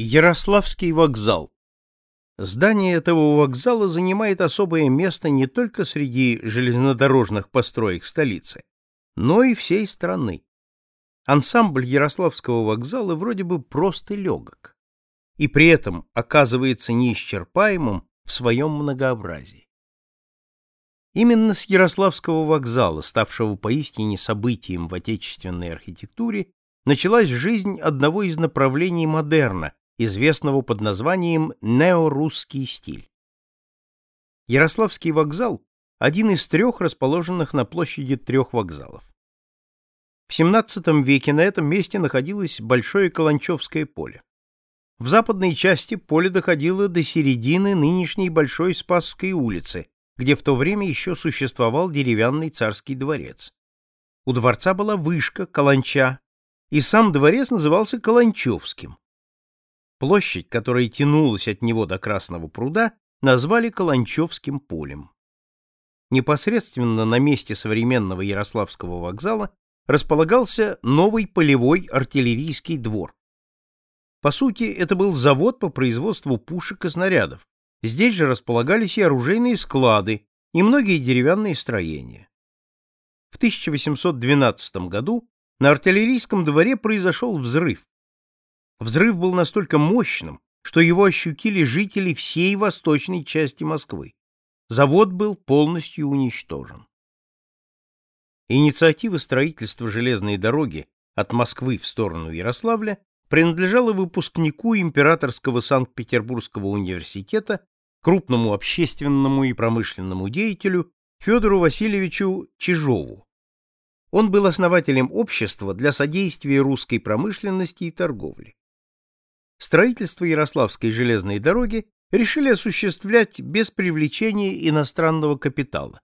Ярославский вокзал. Здание этого вокзала занимает особое место не только среди железнодорожных построек столицы, но и всей страны. Ансамбль Ярославского вокзала вроде бы прост и легок, и при этом оказывается неисчерпаемым в своем многообразии. Именно с Ярославского вокзала, ставшего поистине событием в отечественной архитектуре, началась жизнь одного из направлений модерна, известного под названием неорусский стиль. Ярославский вокзал – один из трех расположенных на площади трех вокзалов. В XVII веке на этом месте находилось Большое Каланчевское поле. В западной части поле доходило до середины нынешней Большой Спасской улицы, где в то время еще существовал деревянный царский дворец. У дворца была вышка, каланча, и сам дворец назывался Каланчевским. Площадь, которая тянулась от него до Красного пруда, назвали Каланчевским полем. Непосредственно на месте современного Ярославского вокзала располагался новый полевой артиллерийский двор. По сути, это был завод по производству пушек и снарядов. Здесь же располагались и оружейные склады, и многие деревянные строения. В 1812 году на артиллерийском дворе произошел взрыв, Взрыв был настолько мощным, что его ощутили жители всей восточной части Москвы. Завод был полностью уничтожен. Инициатива строительства железной дороги от Москвы в сторону Ярославля принадлежала выпускнику Императорского Санкт-Петербургского университета, крупному общественному и промышленному деятелю Федору Васильевичу Чижову. Он был основателем общества для содействия русской промышленности и торговли строительство Ярославской железной дороги решили осуществлять без привлечения иностранного капитала.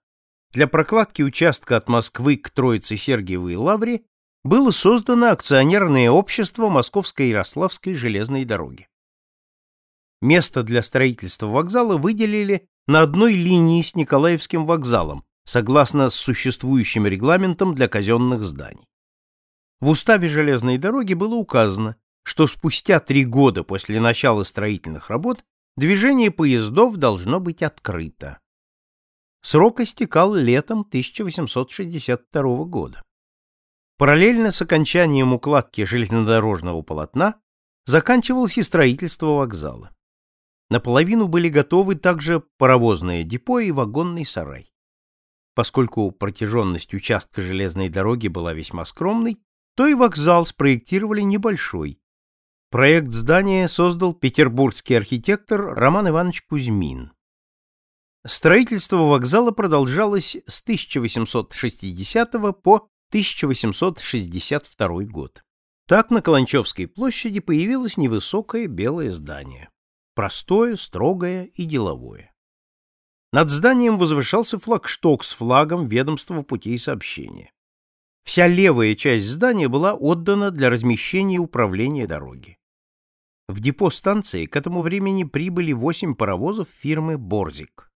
Для прокладки участка от Москвы к Троице-Сергиевой Лавре было создано акционерное общество Московской Ярославской железной дороги. Место для строительства вокзала выделили на одной линии с Николаевским вокзалом, согласно с существующим регламентом для казенных зданий. В уставе железной дороги было указано, что спустя три года после начала строительных работ движение поездов должно быть открыто. Срок истекал летом 1862 года. Параллельно с окончанием укладки железнодорожного полотна заканчивалось и строительство вокзала. Наполовину были готовы также паровозное депо и вагонный сарай. Поскольку протяженность участка железной дороги была весьма скромной, то и вокзал спроектировали небольшой, Проект здания создал петербургский архитектор Роман Иванович Кузьмин. Строительство вокзала продолжалось с 1860 по 1862 год. Так на Каланчевской площади появилось невысокое белое здание. Простое, строгое и деловое. Над зданием возвышался флагшток с флагом ведомства путей сообщения. Вся левая часть здания была отдана для размещения управления дороги. В депо станции к этому времени прибыли восемь паровозов фирмы «Борзик».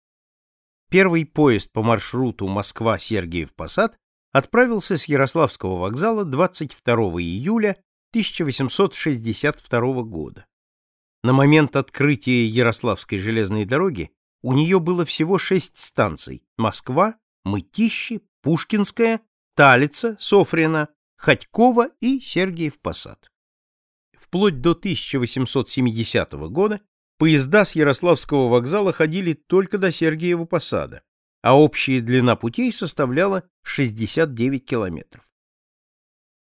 Первый поезд по маршруту Москва-Сергиев-Посад отправился с Ярославского вокзала 22 июля 1862 года. На момент открытия Ярославской железной дороги у нее было всего шесть станций – Москва, Мытищи, Пушкинская, Талица, Софрина, Ходькова и Сергиев-Посад. Вплоть до 1870 года поезда с Ярославского вокзала ходили только до Сергиева Посада, а общая длина путей составляла 69 километров.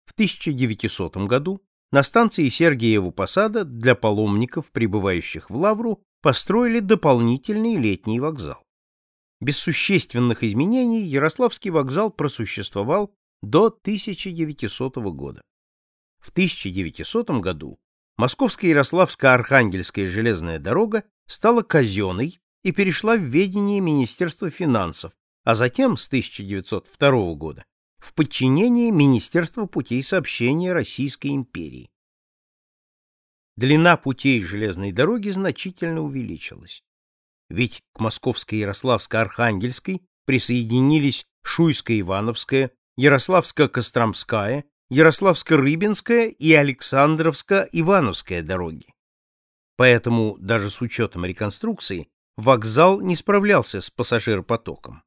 В 1900 году на станции Сергиева Посада для паломников, прибывающих в Лавру, построили дополнительный летний вокзал. Без существенных изменений Ярославский вокзал просуществовал до 1900 года. В 1900 году Московская Ярославско-Архангельская железная дорога стала казенной и перешла в ведение Министерства финансов, а затем с 1902 года в подчинение Министерства путей сообщения Российской империи. Длина путей железной дороги значительно увеличилась. Ведь к Московской Ярославско-Архангельской присоединились Шуйско-Ивановская, Ярославско-Костромская, Ярославско-Рыбинская и Александровско-Ивановская дороги. Поэтому даже с учетом реконструкции вокзал не справлялся с пассажиропотоком.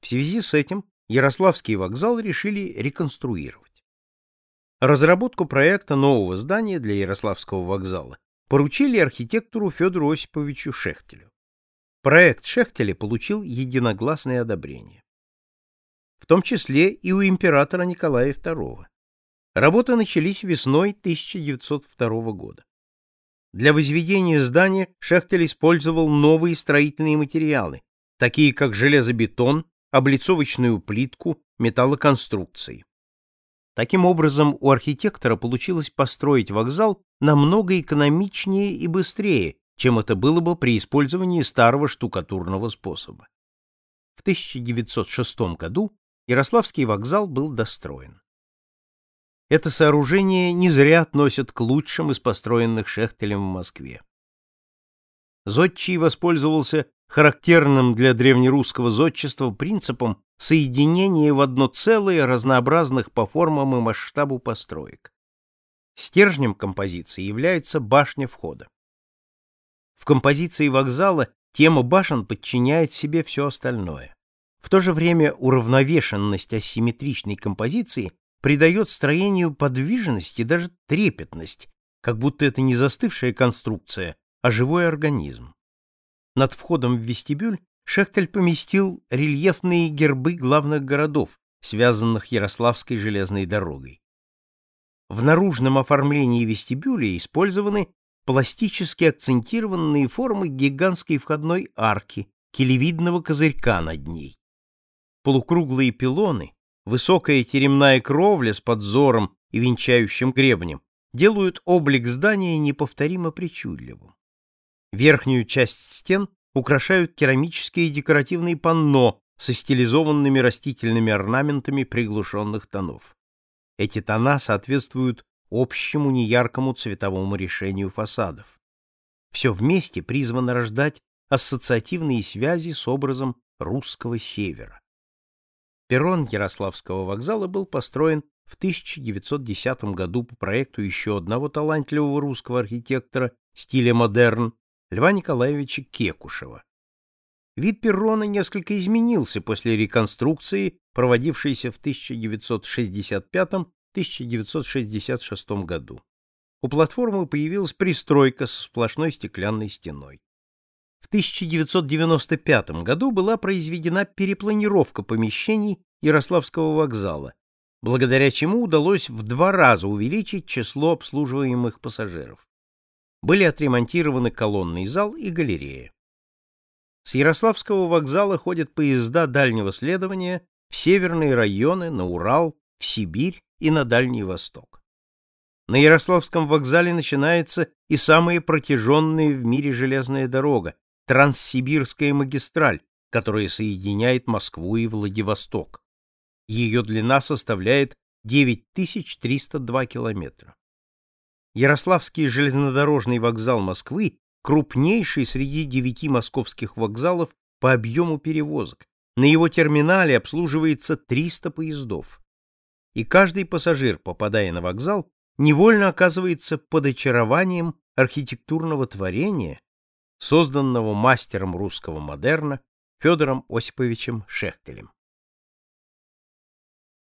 В связи с этим Ярославский вокзал решили реконструировать. Разработку проекта нового здания для Ярославского вокзала поручили архитектору Федору Осиповичу Шехтелю. Проект Шехтеля получил единогласное одобрение. В том числе и у императора Николая II. Работы начались весной 1902 года. Для возведения здания Шехтель использовал новые строительные материалы, такие как железобетон, облицовочную плитку, металлоконструкции. Таким образом, у архитектора получилось построить вокзал намного экономичнее и быстрее, чем это было бы при использовании старого штукатурного способа. В 1906 году Ярославский вокзал был достроен. Это сооружение не зря относят к лучшим из построенных Шехтелем в Москве. Зодчий воспользовался характерным для древнерусского зодчества принципом соединения в одно целое разнообразных по формам и масштабу построек. Стержнем композиции является башня входа. В композиции вокзала тема башен подчиняет себе все остальное. В то же время уравновешенность асимметричной композиции придает строению подвижность и даже трепетность, как будто это не застывшая конструкция, а живой организм. Над входом в вестибюль Шехтель поместил рельефные гербы главных городов, связанных Ярославской железной дорогой. В наружном оформлении вестибюля использованы пластически акцентированные формы гигантской входной арки, келевидного козырька над ней. Полукруглые пилоны, высокая теремная кровля с подзором и венчающим гребнем делают облик здания неповторимо причудливым. Верхнюю часть стен украшают керамические декоративные панно со стилизованными растительными орнаментами приглушенных тонов. Эти тона соответствуют общему неяркому цветовому решению фасадов. Все вместе призвано рождать ассоциативные связи с образом русского севера. Перрон Ярославского вокзала был построен в 1910 году по проекту еще одного талантливого русского архитектора стиля модерн Льва Николаевича Кекушева. Вид перрона несколько изменился после реконструкции, проводившейся в 1965-1966 году. У платформы появилась пристройка со сплошной стеклянной стеной. В 1995 году была произведена перепланировка помещений Ярославского вокзала, благодаря чему удалось в два раза увеличить число обслуживаемых пассажиров были отремонтированы колонный зал и галерея. С Ярославского вокзала ходят поезда дальнего следования в северные районы, на Урал, в Сибирь и на Дальний Восток. На Ярославском вокзале начинается и самая протяженная в мире железная дорога – Транссибирская магистраль, которая соединяет Москву и Владивосток. Ее длина составляет 9302 километра. Ярославский железнодорожный вокзал Москвы крупнейший среди девяти московских вокзалов по объему перевозок. На его терминале обслуживается 300 поездов. И каждый пассажир, попадая на вокзал, невольно оказывается под очарованием архитектурного творения, созданного мастером русского модерна Федором Осиповичем Шехтелем.